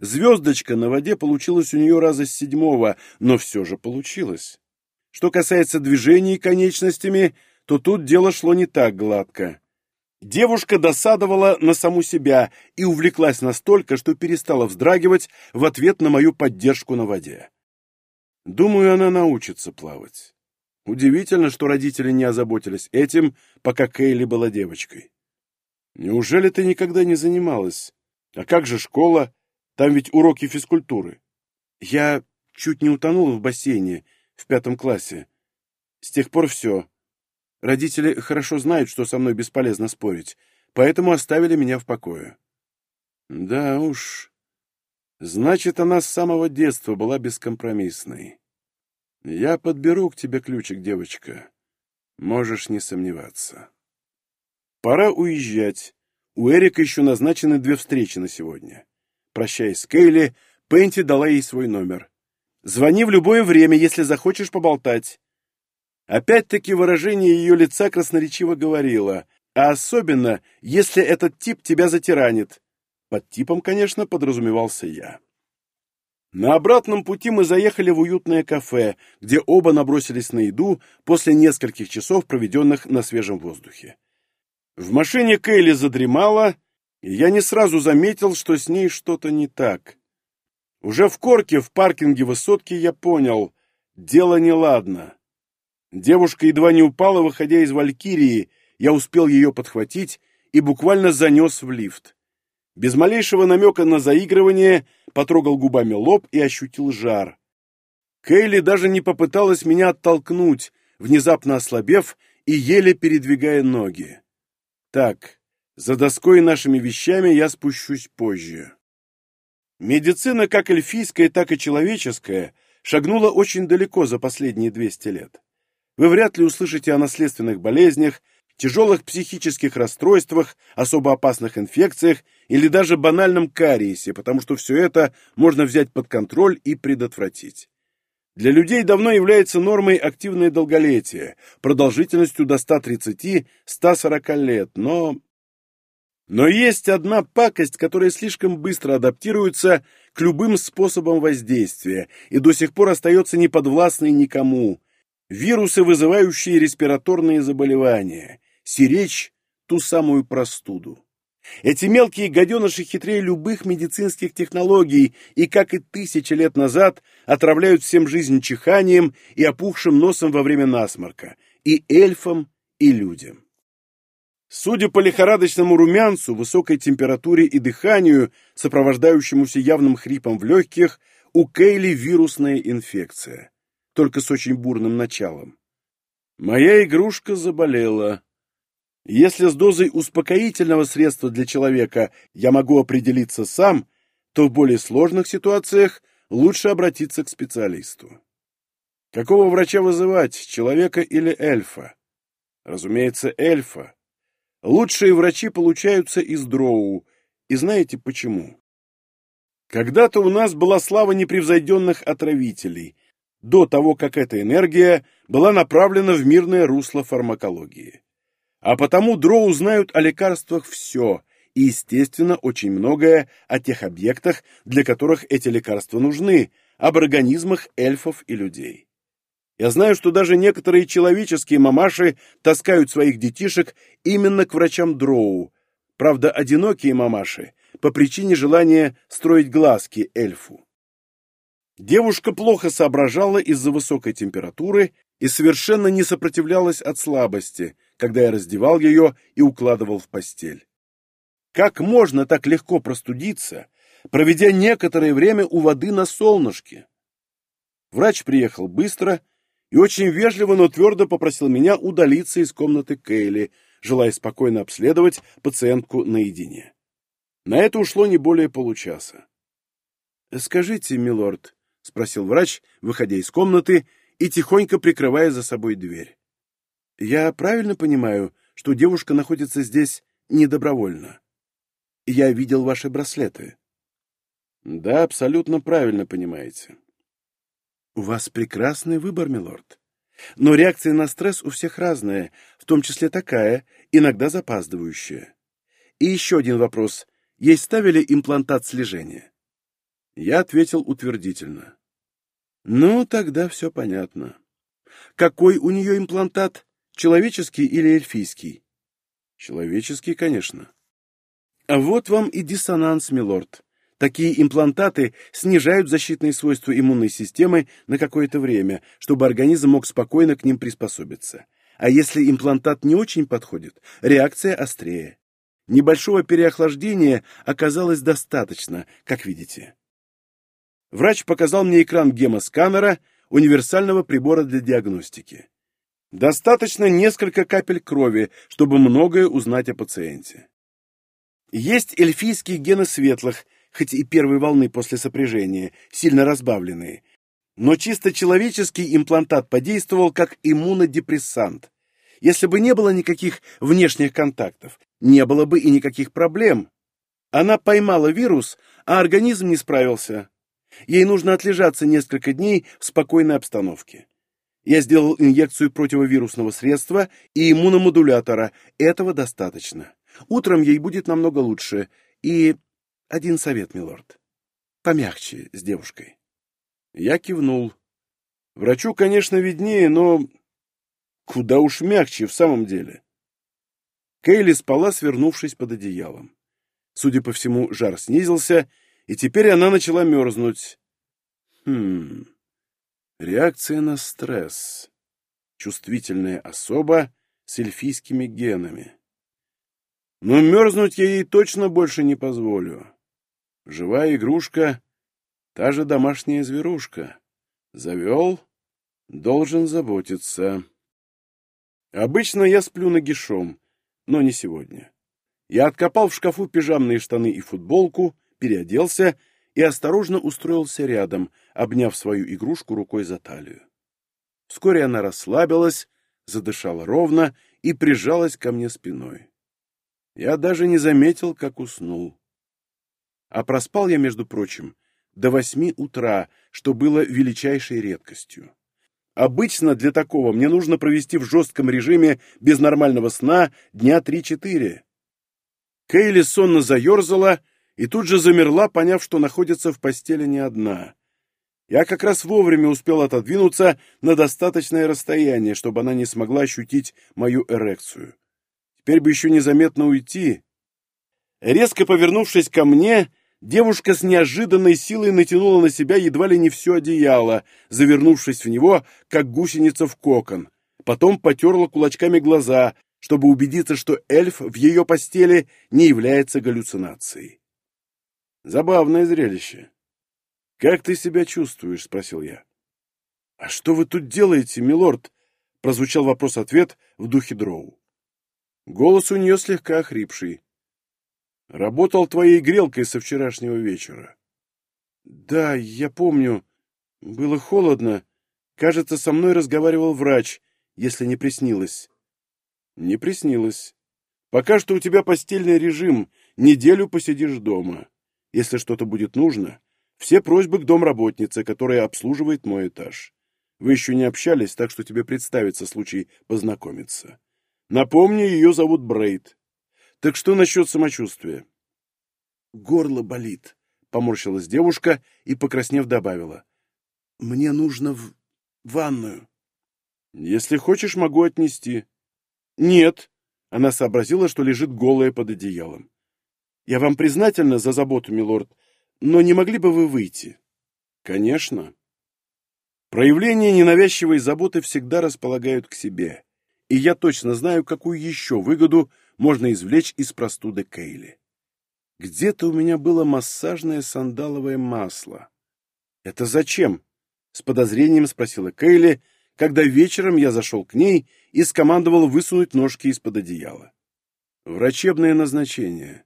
Звездочка на воде получилась у нее раза с седьмого, но все же получилось. Что касается движений конечностями, то тут дело шло не так гладко. Девушка досадовала на саму себя и увлеклась настолько, что перестала вздрагивать в ответ на мою поддержку на воде. Думаю, она научится плавать. Удивительно, что родители не озаботились этим, пока Кейли была девочкой. Неужели ты никогда не занималась? А как же школа? Там ведь уроки физкультуры. Я чуть не утонула в бассейне в пятом классе. С тех пор все. Родители хорошо знают, что со мной бесполезно спорить, поэтому оставили меня в покое. Да уж. Значит, она с самого детства была бескомпромиссной. Я подберу к тебе ключик, девочка. Можешь не сомневаться. Пора уезжать. У Эрика еще назначены две встречи на сегодня. Прощаясь с Кейли, Пенти дала ей свой номер. Звони в любое время, если захочешь поболтать. Опять-таки выражение ее лица красноречиво говорило, а особенно, если этот тип тебя затиранит. Под типом, конечно, подразумевался я. На обратном пути мы заехали в уютное кафе, где оба набросились на еду после нескольких часов, проведенных на свежем воздухе. В машине Кейли задремала, и я не сразу заметил, что с ней что-то не так. Уже в корке в паркинге высотки я понял — дело неладно. Девушка едва не упала, выходя из «Валькирии», я успел ее подхватить и буквально занес в лифт. Без малейшего намека на заигрывание потрогал губами лоб и ощутил жар. Кейли даже не попыталась меня оттолкнуть, внезапно ослабев и еле передвигая ноги. Так, за доской и нашими вещами я спущусь позже. Медицина, как эльфийская, так и человеческая, шагнула очень далеко за последние 200 лет. Вы вряд ли услышите о наследственных болезнях, тяжелых психических расстройствах, особо опасных инфекциях или даже банальном кариесе, потому что все это можно взять под контроль и предотвратить. Для людей давно является нормой активное долголетие, продолжительностью до 130-140 лет, но... Но есть одна пакость, которая слишком быстро адаптируется к любым способам воздействия и до сих пор остается неподвластной никому. Вирусы, вызывающие респираторные заболевания сиречь ту самую простуду. Эти мелкие гаденыши хитрее любых медицинских технологий и, как и тысячи лет назад, отравляют всем жизнь чиханием и опухшим носом во время насморка, и эльфам, и людям. Судя по лихорадочному румянцу, высокой температуре и дыханию, сопровождающемуся явным хрипом в легких, у Кейли вирусная инфекция, только с очень бурным началом. Моя игрушка заболела. Если с дозой успокоительного средства для человека я могу определиться сам, то в более сложных ситуациях лучше обратиться к специалисту. Какого врача вызывать, человека или эльфа? Разумеется, эльфа. Лучшие врачи получаются из дроу, и знаете почему? Когда-то у нас была слава непревзойденных отравителей, до того, как эта энергия была направлена в мирное русло фармакологии. А потому дроу знают о лекарствах все, и, естественно, очень многое о тех объектах, для которых эти лекарства нужны, об организмах эльфов и людей. Я знаю, что даже некоторые человеческие мамаши таскают своих детишек именно к врачам дроу, правда, одинокие мамаши, по причине желания строить глазки эльфу. Девушка плохо соображала из-за высокой температуры и совершенно не сопротивлялась от слабости – когда я раздевал ее и укладывал в постель. Как можно так легко простудиться, проведя некоторое время у воды на солнышке? Врач приехал быстро и очень вежливо, но твердо попросил меня удалиться из комнаты Кейли, желая спокойно обследовать пациентку наедине. На это ушло не более получаса. «Скажите, милорд», — спросил врач, выходя из комнаты и тихонько прикрывая за собой дверь. Я правильно понимаю, что девушка находится здесь недобровольно? Я видел ваши браслеты. Да, абсолютно правильно понимаете. У вас прекрасный выбор, милорд. Но реакция на стресс у всех разная, в том числе такая, иногда запаздывающая. И еще один вопрос. Ей ставили имплантат слежения? Я ответил утвердительно. Ну, тогда все понятно. Какой у нее имплантат? Человеческий или эльфийский? Человеческий, конечно. А вот вам и диссонанс, милорд. Такие имплантаты снижают защитные свойства иммунной системы на какое-то время, чтобы организм мог спокойно к ним приспособиться. А если имплантат не очень подходит, реакция острее. Небольшого переохлаждения оказалось достаточно, как видите. Врач показал мне экран гемосканера, универсального прибора для диагностики. Достаточно несколько капель крови, чтобы многое узнать о пациенте. Есть эльфийские гены светлых, хоть и первой волны после сопряжения, сильно разбавленные. Но чисто человеческий имплантат подействовал как иммунодепрессант. Если бы не было никаких внешних контактов, не было бы и никаких проблем. Она поймала вирус, а организм не справился. Ей нужно отлежаться несколько дней в спокойной обстановке. Я сделал инъекцию противовирусного средства и иммуномодулятора. Этого достаточно. Утром ей будет намного лучше. И один совет, милорд. Помягче с девушкой. Я кивнул. Врачу, конечно, виднее, но куда уж мягче в самом деле. Кейли спала, свернувшись под одеялом. Судя по всему, жар снизился, и теперь она начала мерзнуть. Хм... Реакция на стресс. Чувствительная особа с эльфийскими генами. Но мерзнуть я ей точно больше не позволю. Живая игрушка — та же домашняя зверушка. Завел — должен заботиться. Обычно я сплю нагишом, но не сегодня. Я откопал в шкафу пижамные штаны и футболку, переоделся и осторожно устроился рядом, обняв свою игрушку рукой за талию. Вскоре она расслабилась, задышала ровно и прижалась ко мне спиной. Я даже не заметил, как уснул. А проспал я, между прочим, до восьми утра, что было величайшей редкостью. Обычно для такого мне нужно провести в жестком режиме без нормального сна дня три-четыре. Кейли сонно заерзала и тут же замерла, поняв, что находится в постели не одна. Я как раз вовремя успел отодвинуться на достаточное расстояние, чтобы она не смогла ощутить мою эрекцию. Теперь бы еще незаметно уйти. Резко повернувшись ко мне, девушка с неожиданной силой натянула на себя едва ли не все одеяло, завернувшись в него, как гусеница в кокон. Потом потерла кулачками глаза, чтобы убедиться, что эльф в ее постели не является галлюцинацией. Забавное зрелище. «Как ты себя чувствуешь?» — спросил я. «А что вы тут делаете, милорд?» — прозвучал вопрос-ответ в духе дроу. Голос у нее слегка охрипший. «Работал твоей грелкой со вчерашнего вечера». «Да, я помню. Было холодно. Кажется, со мной разговаривал врач, если не приснилось». «Не приснилось. Пока что у тебя постельный режим. Неделю посидишь дома. Если что-то будет нужно, все просьбы к домработнице, которая обслуживает мой этаж. Вы еще не общались, так что тебе представится случай познакомиться. Напомню, ее зовут Брейд. Так что насчет самочувствия? Горло болит, поморщилась девушка и, покраснев, добавила. Мне нужно в ванную. Если хочешь, могу отнести. Нет. Она сообразила, что лежит голая под одеялом. Я вам признательна за заботу, милорд, но не могли бы вы выйти? Конечно. Проявления ненавязчивой заботы всегда располагают к себе, и я точно знаю, какую еще выгоду можно извлечь из простуды Кейли. Где-то у меня было массажное сандаловое масло. Это зачем? С подозрением спросила Кейли, когда вечером я зашел к ней и скомандовал высунуть ножки из-под одеяла. Врачебное назначение.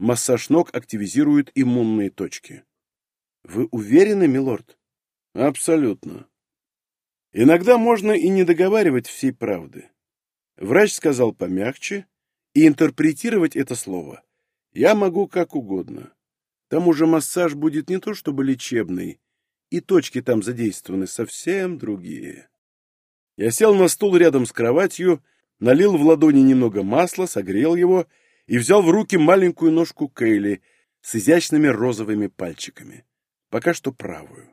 Массаж ног активизирует иммунные точки. Вы уверены, милорд? Абсолютно. Иногда можно и не договаривать всей правды. Врач сказал помягче, и интерпретировать это слово я могу как угодно. К тому же массаж будет не то чтобы лечебный, и точки там задействованы совсем другие. Я сел на стул рядом с кроватью, налил в ладони немного масла, согрел его и взял в руки маленькую ножку Кейли с изящными розовыми пальчиками. Пока что правую.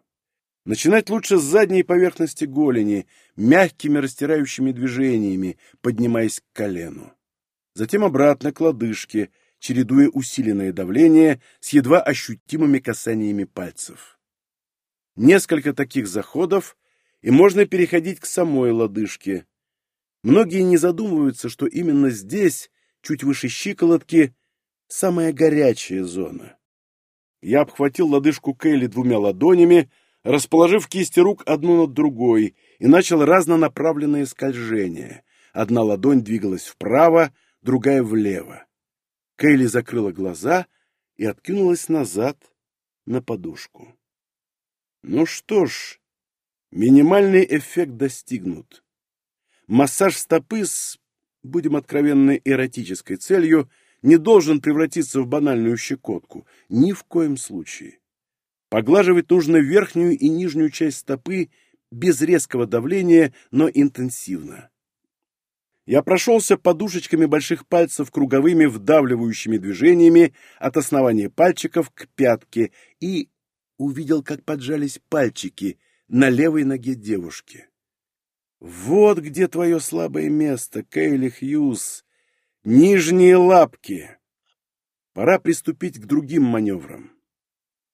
Начинать лучше с задней поверхности голени, мягкими растирающими движениями, поднимаясь к колену. Затем обратно к лодыжке, чередуя усиленное давление с едва ощутимыми касаниями пальцев. Несколько таких заходов, и можно переходить к самой лодыжке. Многие не задумываются, что именно здесь чуть выше щиколотки, самая горячая зона. Я обхватил лодыжку Кейли двумя ладонями, расположив кисти рук одну над другой, и начал разнонаправленное скольжение. Одна ладонь двигалась вправо, другая влево. Кейли закрыла глаза и откинулась назад на подушку. Ну что ж, минимальный эффект достигнут. Массаж стопы с будем откровенны, эротической целью, не должен превратиться в банальную щекотку. Ни в коем случае. Поглаживать нужно верхнюю и нижнюю часть стопы без резкого давления, но интенсивно. Я прошелся подушечками больших пальцев круговыми вдавливающими движениями от основания пальчиков к пятке и увидел, как поджались пальчики на левой ноге девушки. Вот где твое слабое место, Кейли Хьюз. Нижние лапки. Пора приступить к другим маневрам.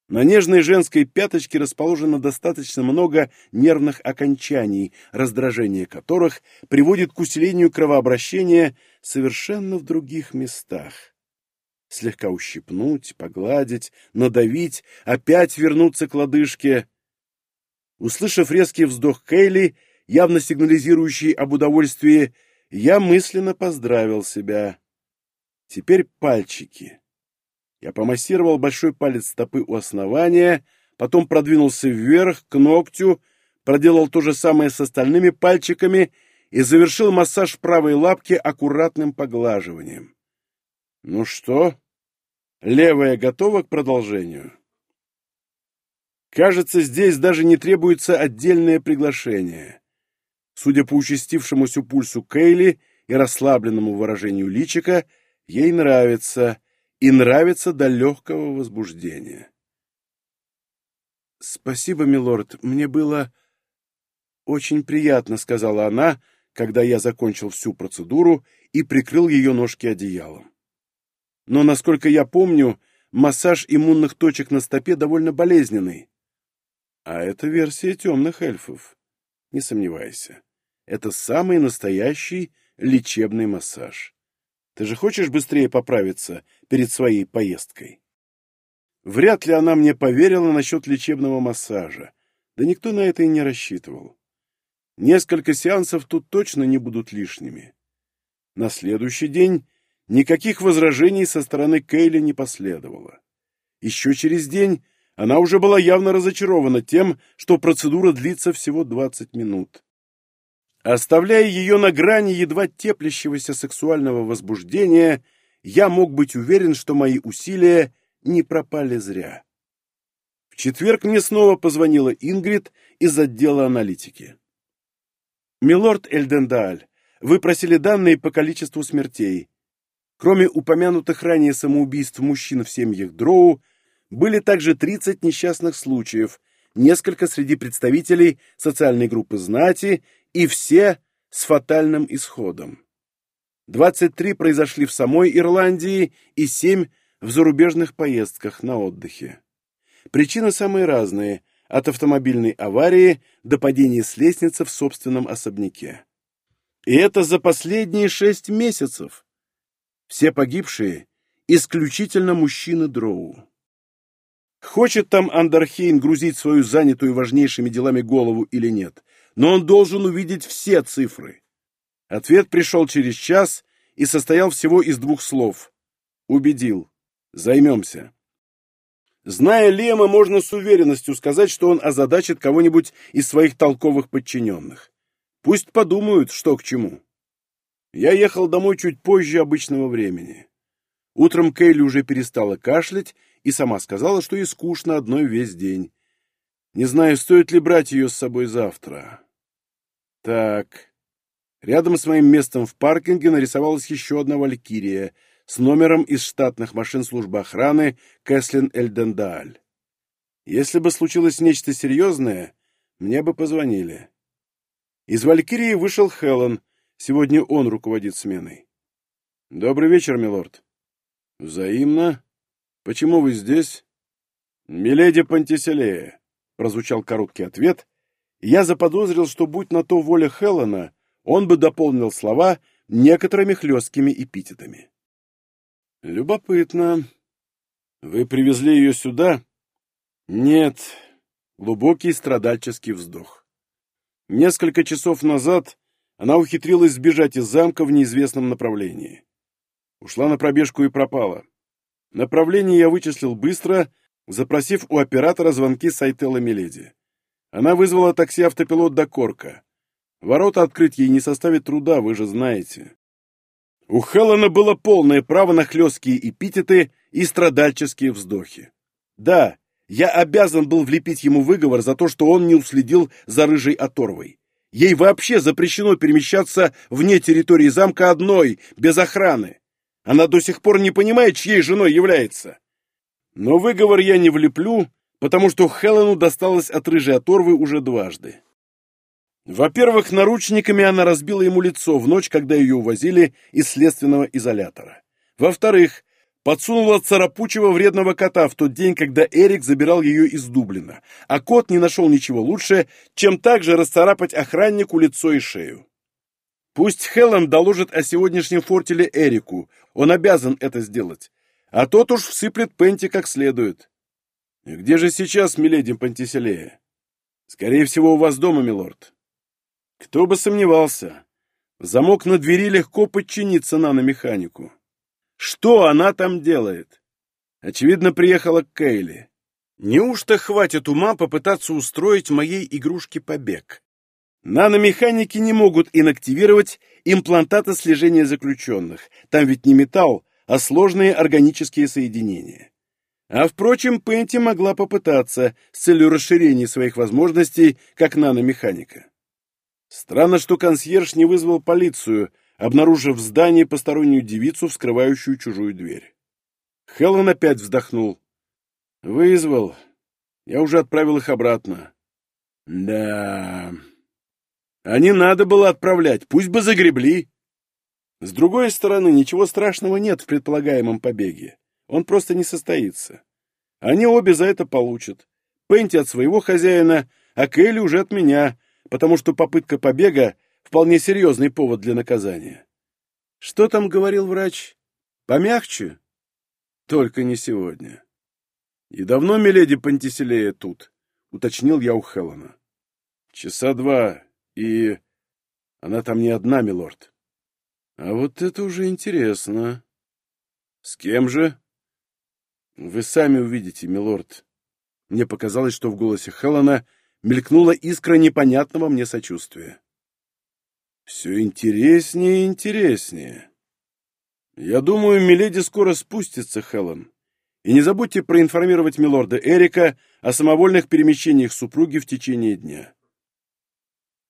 На нежной женской пяточке расположено достаточно много нервных окончаний, раздражение которых приводит к усилению кровообращения совершенно в других местах. Слегка ущипнуть, погладить, надавить, опять вернуться к лодыжке. Услышав резкий вздох Кейли, явно сигнализирующий об удовольствии, я мысленно поздравил себя. Теперь пальчики. Я помассировал большой палец стопы у основания, потом продвинулся вверх, к ногтю, проделал то же самое с остальными пальчиками и завершил массаж правой лапки аккуратным поглаживанием. Ну что, левая готова к продолжению? Кажется, здесь даже не требуется отдельное приглашение. Судя по участившемуся пульсу Кейли и расслабленному выражению личика, ей нравится, и нравится до легкого возбуждения. «Спасибо, милорд, мне было очень приятно», — сказала она, когда я закончил всю процедуру и прикрыл ее ножки одеялом. «Но, насколько я помню, массаж иммунных точек на стопе довольно болезненный. А это версия темных эльфов. Не сомневайся. Это самый настоящий лечебный массаж. Ты же хочешь быстрее поправиться перед своей поездкой? Вряд ли она мне поверила насчет лечебного массажа. Да никто на это и не рассчитывал. Несколько сеансов тут точно не будут лишними. На следующий день никаких возражений со стороны Кейли не последовало. Еще через день она уже была явно разочарована тем, что процедура длится всего 20 минут оставляя ее на грани едва теплящегося сексуального возбуждения, я мог быть уверен, что мои усилия не пропали зря. В четверг мне снова позвонила Ингрид из отдела аналитики. «Милорд Эльдендааль, вы просили данные по количеству смертей. Кроме упомянутых ранее самоубийств мужчин в семьях Дроу, были также 30 несчастных случаев, несколько среди представителей социальной группы знати и все с фатальным исходом. 23 произошли в самой Ирландии и 7 в зарубежных поездках на отдыхе. Причины самые разные, от автомобильной аварии до падения с лестницы в собственном особняке. И это за последние шесть месяцев. Все погибшие – исключительно мужчины Дроу. Хочет там Андерхейн грузить свою занятую важнейшими делами голову или нет, но он должен увидеть все цифры. Ответ пришел через час и состоял всего из двух слов. Убедил. Займемся. Зная Лема, можно с уверенностью сказать, что он озадачит кого-нибудь из своих толковых подчиненных. Пусть подумают, что к чему. Я ехал домой чуть позже обычного времени. Утром Кейли уже перестала кашлять и сама сказала, что ей скучно одной весь день. Не знаю, стоит ли брать ее с собой завтра. Так. Рядом с моим местом в паркинге нарисовалась еще одна валькирия с номером из штатных машин службы охраны Кэслин Эльдендааль. Если бы случилось нечто серьезное, мне бы позвонили. Из валькирии вышел Хелен. Сегодня он руководит сменой. Добрый вечер, милорд. Взаимно. Почему вы здесь? Миледи Пантиселея, прозвучал короткий ответ, я заподозрил, что, будь на то воля Хелена, он бы дополнил слова некоторыми хлесткими эпитетами. «Любопытно. Вы привезли ее сюда?» «Нет». Глубокий страдальческий вздох. Несколько часов назад она ухитрилась сбежать из замка в неизвестном направлении. Ушла на пробежку и пропала. Направление я вычислил быстро, запросив у оператора звонки Сайтела Миледи. Она вызвала такси-автопилот до Корка. Ворота открыть ей не составит труда, вы же знаете. У Хеллона было полное право на хлесткие эпитеты и страдальческие вздохи. Да, я обязан был влепить ему выговор за то, что он не уследил за рыжей оторвой. Ей вообще запрещено перемещаться вне территории замка одной, без охраны. Она до сих пор не понимает, чьей женой является. Но выговор я не влеплю, потому что Хелену досталось от рыжей оторвы уже дважды. Во-первых, наручниками она разбила ему лицо в ночь, когда ее увозили из следственного изолятора. Во-вторых, подсунула царапучего вредного кота в тот день, когда Эрик забирал ее из Дублина, а кот не нашел ничего лучше, чем также расцарапать охраннику лицо и шею. Пусть Хелен доложит о сегодняшнем фортеле Эрику, он обязан это сделать, а тот уж всыплет Пенти как следует. Где же сейчас миледи Пантиселея? Скорее всего, у вас дома, милорд. Кто бы сомневался. Замок на двери легко подчинится наномеханику. Что она там делает? Очевидно, приехала к Кейли. Неужто хватит ума попытаться устроить моей игрушке побег? Наномеханики не могут инактивировать имплантаты слежения заключенных. Там ведь не металл, а сложные органические соединения. А, впрочем, Пенти могла попытаться с целью расширения своих возможностей как наномеханика. Странно, что консьерж не вызвал полицию, обнаружив в здании постороннюю девицу, вскрывающую чужую дверь. Хеллен опять вздохнул. «Вызвал. Я уже отправил их обратно». «Да...» «А не надо было отправлять, пусть бы загребли». С другой стороны, ничего страшного нет в предполагаемом побеге. Он просто не состоится. Они обе за это получат. Пенти от своего хозяина, а Келли уже от меня, потому что попытка побега — вполне серьезный повод для наказания. Что там говорил врач? Помягче? Только не сегодня. И давно миледи Пантиселея тут? Уточнил я у Хелена. Часа два, и... Она там не одна, милорд. А вот это уже интересно. С кем же? Вы сами увидите, милорд. Мне показалось, что в голосе Хелена мелькнула искра непонятного мне сочувствия. Все интереснее и интереснее. Я думаю, Миледи скоро спустится, Хелен. И не забудьте проинформировать милорда Эрика о самовольных перемещениях супруги в течение дня.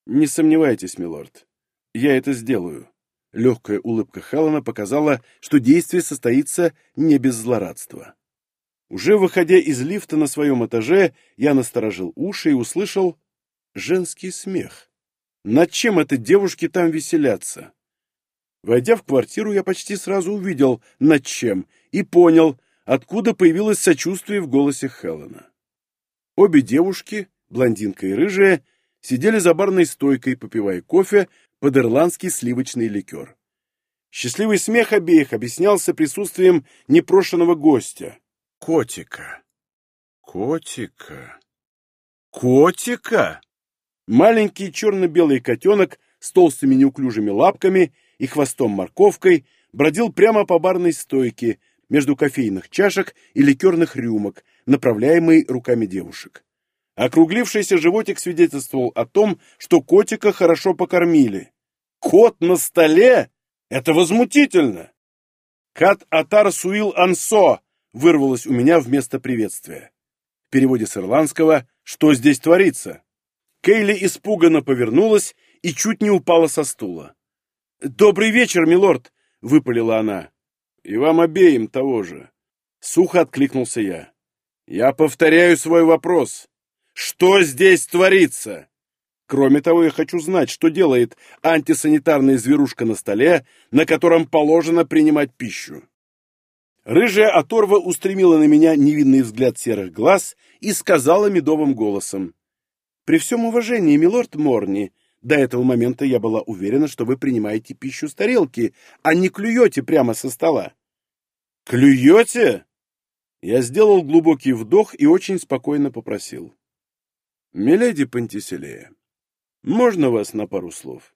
Не сомневайтесь, милорд. Я это сделаю. Легкая улыбка Хелена показала, что действие состоится не без злорадства. Уже выходя из лифта на своем этаже, я насторожил уши и услышал женский смех. Над чем это девушки там веселятся? Войдя в квартиру, я почти сразу увидел, над чем, и понял, откуда появилось сочувствие в голосе Хелена. Обе девушки, блондинка и рыжая, сидели за барной стойкой, попивая кофе под ирландский сливочный ликер. Счастливый смех обеих объяснялся присутствием непрошенного гостя, Котика. Котика. Котика? Маленький черно-белый котенок с толстыми неуклюжими лапками и хвостом-морковкой бродил прямо по барной стойке между кофейных чашек и ликерных рюмок, направляемый руками девушек. Округлившийся животик свидетельствовал о том, что котика хорошо покормили. Кот на столе? Это возмутительно! Кат Атар Суил Ансо вырвалось у меня вместо приветствия. В переводе с ирландского «Что здесь творится?». Кейли испуганно повернулась и чуть не упала со стула. «Добрый вечер, милорд!» — выпалила она. «И вам обеим того же!» Сухо откликнулся я. «Я повторяю свой вопрос. Что здесь творится?» Кроме того, я хочу знать, что делает антисанитарная зверушка на столе, на котором положено принимать пищу. Рыжая оторва устремила на меня невинный взгляд серых глаз и сказала медовым голосом. «При всем уважении, милорд Морни, до этого момента я была уверена, что вы принимаете пищу с тарелки, а не клюете прямо со стола». «Клюете?» Я сделал глубокий вдох и очень спокойно попросил. «Миледи Пантиселея, можно вас на пару слов?»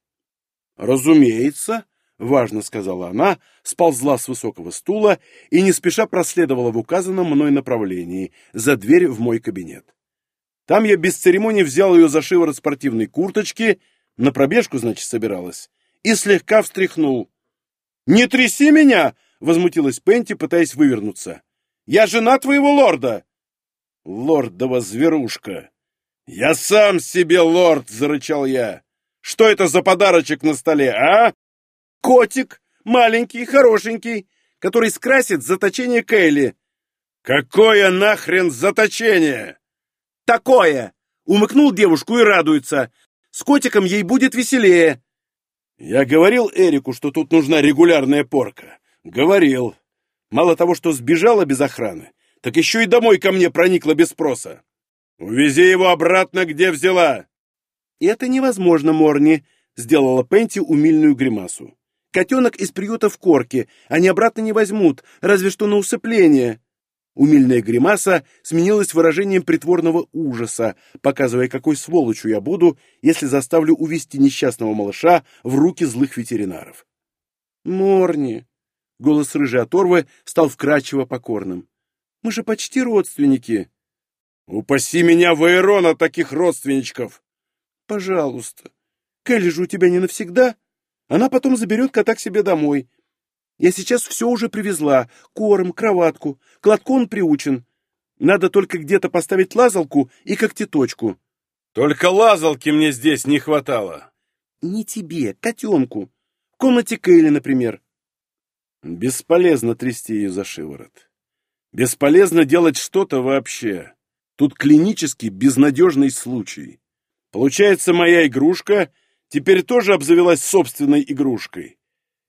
«Разумеется», — важно сказала она, сползла с высокого стула и не спеша проследовала в указанном мной направлении, за дверь в мой кабинет. Там я без церемоний взял ее за шиворот спортивной курточки, на пробежку, значит, собиралась, и слегка встряхнул. «Не тряси меня!» — возмутилась Пенти, пытаясь вывернуться. «Я жена твоего лорда!» «Лордова зверушка!» «Я сам себе лорд!» — зарычал я. «Что это за подарочек на столе, а?» Котик, маленький, хорошенький, который скрасит заточение Кейли. Какое нахрен заточение? Такое! Умыкнул девушку и радуется. С котиком ей будет веселее!» «Я говорил Эрику, что тут нужна регулярная порка. Говорил. Мало того, что сбежала без охраны, так еще и домой ко мне проникла без спроса. Увези его обратно, где взяла!» «Это невозможно, Морни», — сделала Пенти умильную гримасу. «Котенок из приюта в корке. Они обратно не возьмут, разве что на усыпление». Умильная гримаса сменилась выражением притворного ужаса, показывая, какой сволочью я буду, если заставлю увести несчастного малыша в руки злых ветеринаров. «Морни!» — голос рыжей оторвы стал вкрадчиво покорным. «Мы же почти родственники!» «Упаси меня, Ваерон, от таких родственничков!» «Пожалуйста. Келли же у тебя не навсегда. Она потом заберет кота к себе домой. Я сейчас все уже привезла. Корм, кроватку. К он приучен. Надо только где-то поставить лазалку и когтеточку». «Только лазалки мне здесь не хватало». «Не тебе, котенку. В комнате Кейли, например». Бесполезно трясти ее за шиворот. Бесполезно делать что-то вообще. Тут клинически безнадежный случай. Получается, моя игрушка теперь тоже обзавелась собственной игрушкой.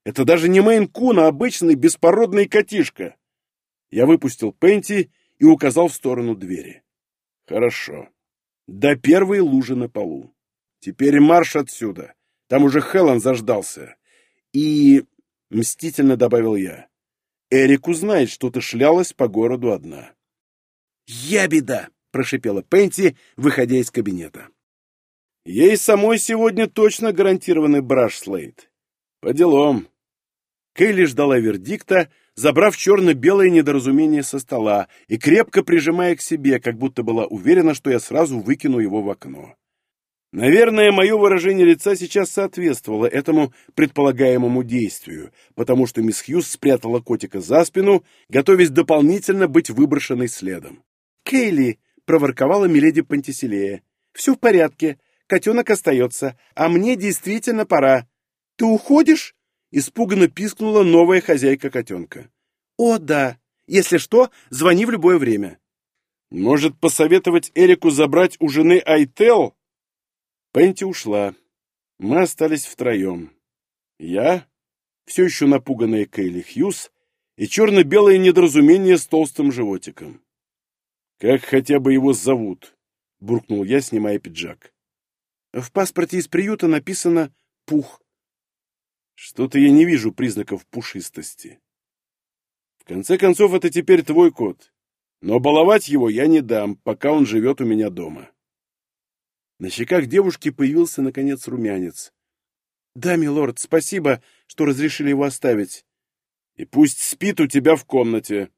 Это даже не Мейн-кун, а обычный беспородный котишка. Я выпустил Пенти и указал в сторону двери. Хорошо. До первой лужи на полу. Теперь марш отсюда. Там уже Хелен заждался. И... Мстительно добавил я. Эрик узнает, что ты шлялась по городу одна. «Я беда!» — прошипела Пенти, выходя из кабинета. Ей самой сегодня точно гарантированный браш-слейд. По делам. Кейли ждала вердикта, забрав черно-белое недоразумение со стола и крепко прижимая к себе, как будто была уверена, что я сразу выкину его в окно. Наверное, мое выражение лица сейчас соответствовало этому предполагаемому действию, потому что мисс Хьюз спрятала котика за спину, готовясь дополнительно быть выброшенной следом. «Кейли!» — проворковала миледи Пантиселея. «Все в порядке. Котенок остается, а мне действительно пора. Ты уходишь?» — испуганно пискнула новая хозяйка котенка. «О, да. Если что, звони в любое время». «Может, посоветовать Эрику забрать у жены Айтел?» Пенти ушла. Мы остались втроем. Я, все еще напуганная Кейли Хьюз, и черно-белое недоразумение с толстым животиком. «Как хотя бы его зовут?» — буркнул я, снимая пиджак. «В паспорте из приюта написано «Пух». Что-то я не вижу признаков пушистости. В конце концов, это теперь твой кот, но баловать его я не дам, пока он живет у меня дома. На щеках девушки появился, наконец, румянец. «Да, милорд, спасибо, что разрешили его оставить». «И пусть спит у тебя в комнате».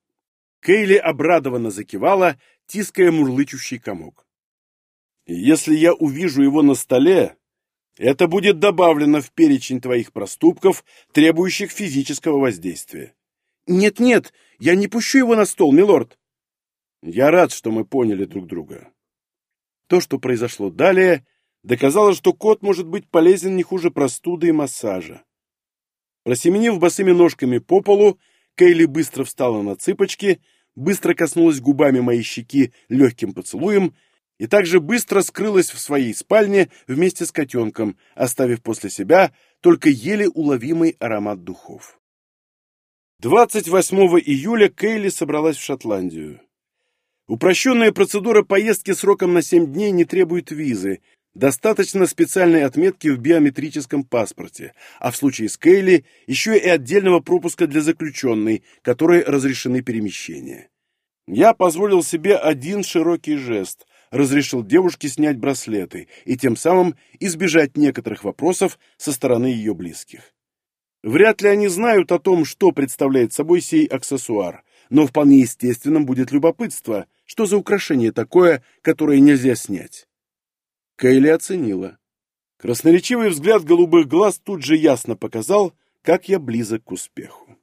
Кейли обрадованно закивала, тиская мурлычущий комок. «Если я увижу его на столе, это будет добавлено в перечень твоих проступков, требующих физического воздействия». «Нет-нет, я не пущу его на стол, милорд». «Я рад, что мы поняли друг друга. То, что произошло далее, доказало, что кот может быть полезен не хуже простуды и массажа. Просеменив босыми ножками по полу, Кейли быстро встала на цыпочки, быстро коснулась губами моей щеки легким поцелуем и также быстро скрылась в своей спальне вместе с котенком, оставив после себя только еле уловимый аромат духов. 28 июля Кейли собралась в Шотландию. Упрощенная процедура поездки сроком на 7 дней не требует визы, достаточно специальной отметки в биометрическом паспорте, а в случае с Кейли еще и отдельного пропуска для заключенной, которой разрешены перемещения. Я позволил себе один широкий жест, разрешил девушке снять браслеты и тем самым избежать некоторых вопросов со стороны ее близких. Вряд ли они знают о том, что представляет собой сей аксессуар, но вполне естественным будет любопытство, что за украшение такое, которое нельзя снять. Кейли оценила. Красноречивый взгляд голубых глаз тут же ясно показал, как я близок к успеху.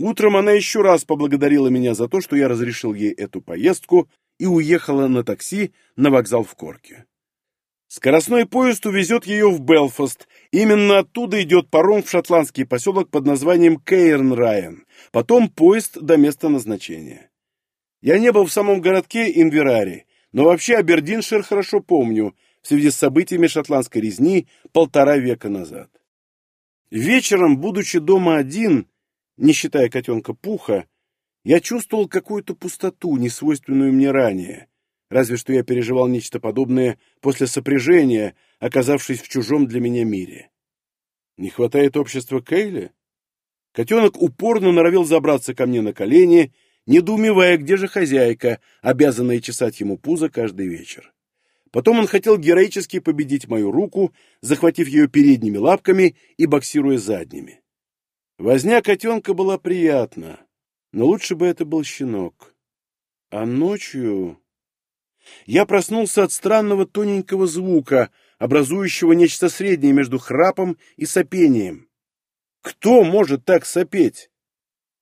Утром она еще раз поблагодарила меня за то, что я разрешил ей эту поездку и уехала на такси на вокзал в Корке. Скоростной поезд увезет ее в Белфаст. Именно оттуда идет паром в шотландский поселок под названием Кейрн-Райан. Потом поезд до места назначения. Я не был в самом городке Инверари, но вообще Абердиншир хорошо помню. в связи с событиями шотландской резни полтора века назад. Вечером, будучи дома один, не считая котенка Пуха, я чувствовал какую-то пустоту, несвойственную мне ранее, разве что я переживал нечто подобное после сопряжения, оказавшись в чужом для меня мире. Не хватает общества Кейли? Котенок упорно норовил забраться ко мне на колени, недоумевая, где же хозяйка, обязанная чесать ему пузо каждый вечер. Потом он хотел героически победить мою руку, захватив ее передними лапками и боксируя задними. Возня котенка была приятна, но лучше бы это был щенок. А ночью... Я проснулся от странного тоненького звука, образующего нечто среднее между храпом и сопением. Кто может так сопеть?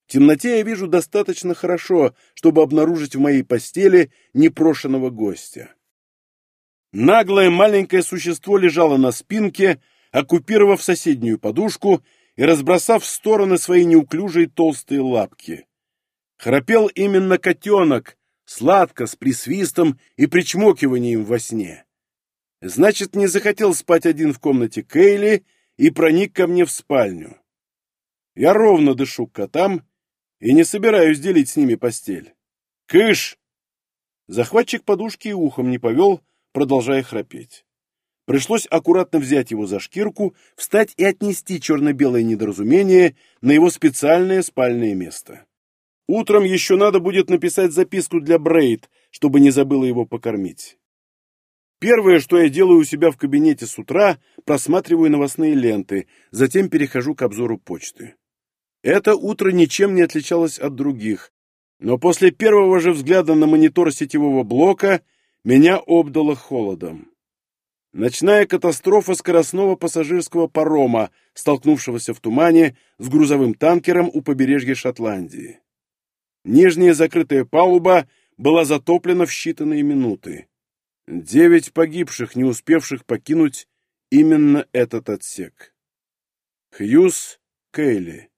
В темноте я вижу достаточно хорошо, чтобы обнаружить в моей постели непрошенного гостя. Наглое маленькое существо лежало на спинке, оккупировав соседнюю подушку и разбросав в стороны свои неуклюжие толстые лапки. Храпел именно котенок, сладко, с присвистом и причмокиванием во сне. Значит, не захотел спать один в комнате Кейли и проник ко мне в спальню. Я ровно дышу к котам и не собираюсь делить с ними постель. Кыш! Захватчик подушки и ухом не повел, продолжая храпеть. Пришлось аккуратно взять его за шкирку, встать и отнести черно-белое недоразумение на его специальное спальное место. Утром еще надо будет написать записку для Брейд, чтобы не забыла его покормить. Первое, что я делаю у себя в кабинете с утра, просматриваю новостные ленты, затем перехожу к обзору почты. Это утро ничем не отличалось от других, но после первого же взгляда на монитор сетевого блока меня обдало холодом. Ночная катастрофа скоростного пассажирского парома, столкнувшегося в тумане с грузовым танкером у побережья Шотландии. Нижняя закрытая палуба была затоплена в считанные минуты. Девять погибших, не успевших покинуть именно этот отсек. Хьюз Кейли.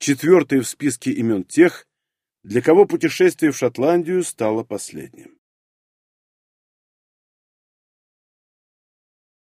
Четвертый в списке имен тех, для кого путешествие в Шотландию стало последним.